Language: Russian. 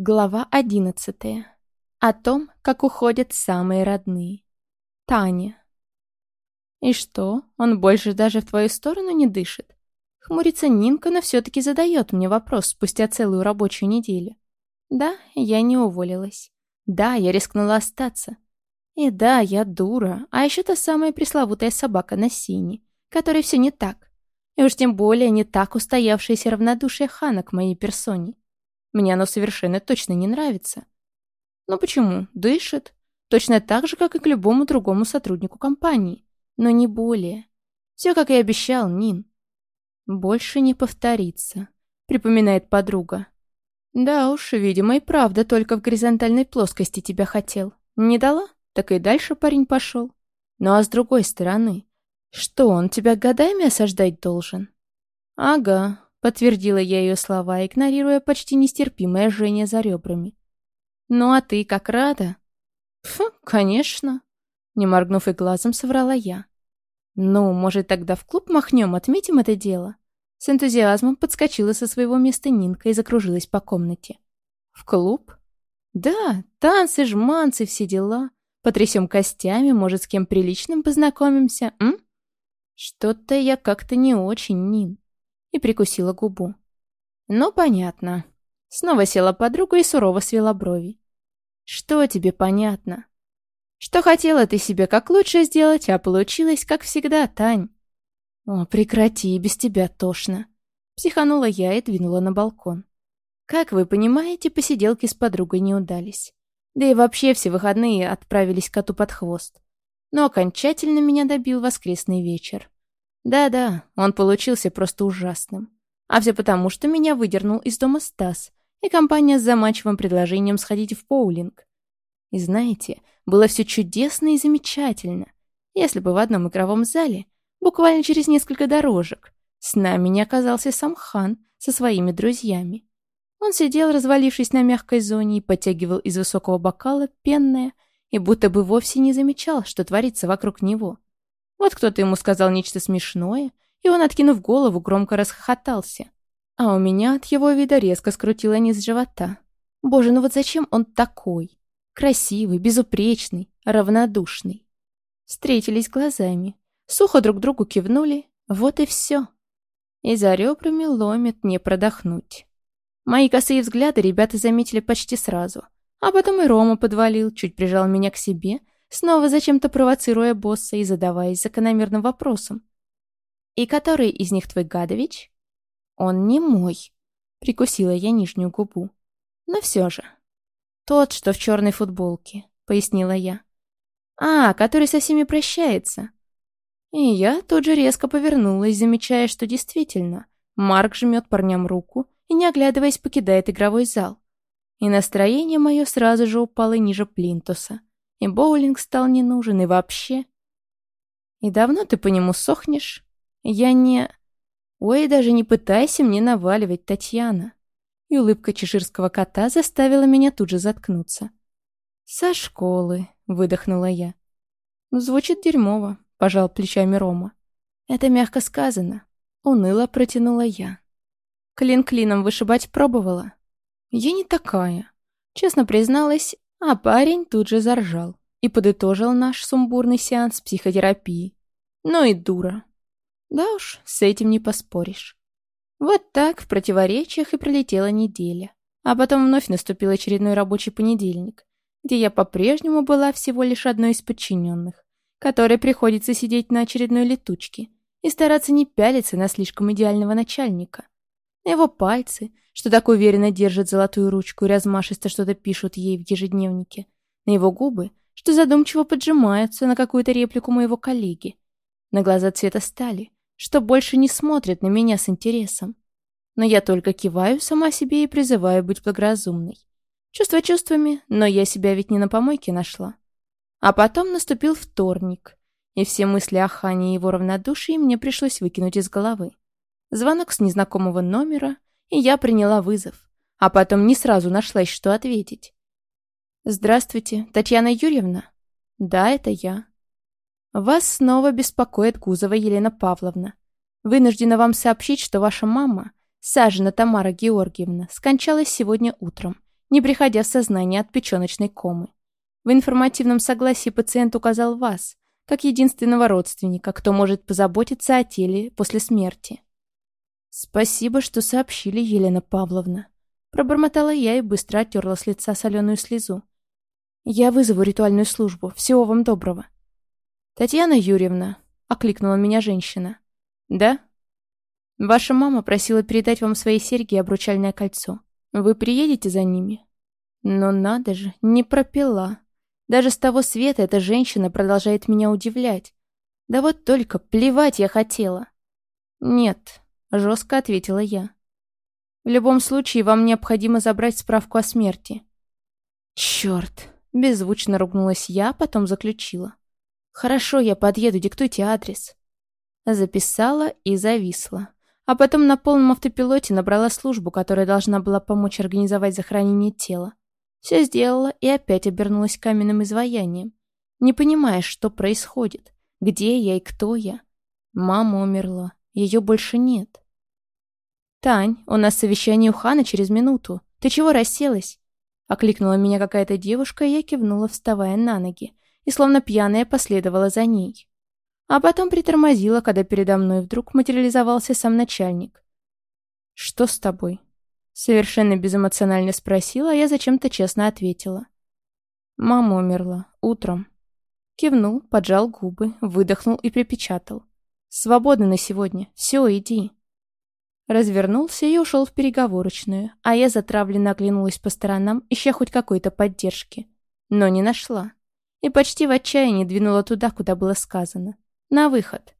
Глава одиннадцатая. О том, как уходят самые родные. Таня. И что, он больше даже в твою сторону не дышит? Хмурится Нинка, но все-таки задает мне вопрос спустя целую рабочую неделю. Да, я не уволилась. Да, я рискнула остаться. И да, я дура, а еще та самая пресловутая собака на сине, которой все не так. И уж тем более не так устоявшееся равнодушие Хана к моей персоне. Мне оно совершенно точно не нравится. Но почему? Дышит. Точно так же, как и к любому другому сотруднику компании. Но не более. Все, как и обещал Нин. Больше не повторится, припоминает подруга. Да уж, видимо, и правда только в горизонтальной плоскости тебя хотел. Не дала? Так и дальше парень пошел. Ну а с другой стороны, что, он тебя годами осаждать должен? Ага, Подтвердила я ее слова, игнорируя почти нестерпимое жжение за ребрами. «Ну а ты как рада?» «Фу, конечно!» Не моргнув и глазом, соврала я. «Ну, может, тогда в клуб махнем, отметим это дело?» С энтузиазмом подскочила со своего места Нинка и закружилась по комнате. «В клуб?» «Да, танцы, жманцы, все дела. Потрясем костями, может, с кем приличным познакомимся, м?» «Что-то я как-то не очень, Нин и прикусила губу. «Ну, понятно». Снова села подруга и сурово свела брови. «Что тебе понятно?» «Что хотела ты себе как лучше сделать, а получилось, как всегда, Тань». «О, прекрати, без тебя тошно». Психанула я и двинула на балкон. Как вы понимаете, посиделки с подругой не удались. Да и вообще все выходные отправились коту под хвост. Но окончательно меня добил воскресный вечер. Да-да, он получился просто ужасным. А все потому, что меня выдернул из дома Стас и компания с заманчивым предложением сходить в поулинг. И знаете, было все чудесно и замечательно, если бы в одном игровом зале, буквально через несколько дорожек, с нами не оказался сам хан со своими друзьями. Он сидел, развалившись на мягкой зоне, и подтягивал из высокого бокала пенное, и будто бы вовсе не замечал, что творится вокруг него. Вот кто-то ему сказал нечто смешное, и он, откинув голову, громко расхохотался. А у меня от его вида резко скрутило низ живота. Боже, ну вот зачем он такой? Красивый, безупречный, равнодушный. Встретились глазами, сухо друг другу кивнули, вот и все. И за ребрами ломит не продохнуть. Мои косые взгляды ребята заметили почти сразу, а потом и Рома подвалил, чуть прижал меня к себе — снова зачем-то провоцируя босса и задаваясь закономерным вопросом. «И который из них твой Гадович?» «Он не мой», — прикусила я нижнюю губу. «Но все же». «Тот, что в черной футболке», — пояснила я. «А, который со всеми прощается». И я тут же резко повернулась, замечая, что действительно, Марк жмет парням руку и, не оглядываясь, покидает игровой зал. И настроение мое сразу же упало ниже плинтуса и боулинг стал не нужен, и вообще. И давно ты по нему сохнешь? Я не... Ой, даже не пытайся мне наваливать, Татьяна. И улыбка чеширского кота заставила меня тут же заткнуться. «Со школы», — выдохнула я. «Звучит дерьмово», — пожал плечами Рома. «Это мягко сказано», — уныло протянула я. «Клин клином вышибать пробовала?» «Я не такая», — честно призналась а парень тут же заржал и подытожил наш сумбурный сеанс психотерапии. Ну и дура. Да уж, с этим не поспоришь. Вот так в противоречиях и пролетела неделя. А потом вновь наступил очередной рабочий понедельник, где я по-прежнему была всего лишь одной из подчиненных, которой приходится сидеть на очередной летучке и стараться не пялиться на слишком идеального начальника. Его пальцы, что так уверенно держат золотую ручку и размашисто что-то пишут ей в ежедневнике. На его губы, что задумчиво поджимаются на какую-то реплику моего коллеги. На глаза цвета стали, что больше не смотрят на меня с интересом. Но я только киваю сама себе и призываю быть благоразумной. Чувства чувствами, но я себя ведь не на помойке нашла. А потом наступил вторник, и все мысли о Хане и его равнодушии мне пришлось выкинуть из головы. Звонок с незнакомого номера — и я приняла вызов, а потом не сразу нашлась, что ответить. «Здравствуйте, Татьяна Юрьевна?» «Да, это я». «Вас снова беспокоит Гузова Елена Павловна. Вынуждена вам сообщить, что ваша мама, Сажина Тамара Георгиевна, скончалась сегодня утром, не приходя в сознание от печеночной комы. В информативном согласии пациент указал вас, как единственного родственника, кто может позаботиться о теле после смерти. «Спасибо, что сообщили, Елена Павловна», — пробормотала я и быстро оттерла с лица соленую слезу. «Я вызову ритуальную службу. Всего вам доброго». «Татьяна Юрьевна», — окликнула меня женщина. «Да?» «Ваша мама просила передать вам свои серьги и обручальное кольцо. Вы приедете за ними?» «Но надо же, не пропила. Даже с того света эта женщина продолжает меня удивлять. Да вот только плевать я хотела». «Нет», — жестко ответила я. «В любом случае, вам необходимо забрать справку о смерти». «Черт!» — беззвучно ругнулась я, потом заключила. «Хорошо, я подъеду, диктуйте адрес». Записала и зависла. А потом на полном автопилоте набрала службу, которая должна была помочь организовать захоронение тела. Все сделала и опять обернулась каменным изваянием. Не понимая, что происходит, где я и кто я. Мама умерла, ее больше нет. «Тань, у нас совещание у Хана через минуту. Ты чего расселась?» Окликнула меня какая-то девушка, и я кивнула, вставая на ноги и словно пьяная последовала за ней. А потом притормозила, когда передо мной вдруг материализовался сам начальник. «Что с тобой?» Совершенно безэмоционально спросила, а я зачем-то честно ответила. «Мама умерла. Утром». Кивнул, поджал губы, выдохнул и припечатал. «Свободно на сегодня. Все, иди». Развернулся и ушел в переговорочную, а я затравленно оглянулась по сторонам, ища хоть какой-то поддержки. Но не нашла и почти в отчаянии двинула туда, куда было сказано. На выход.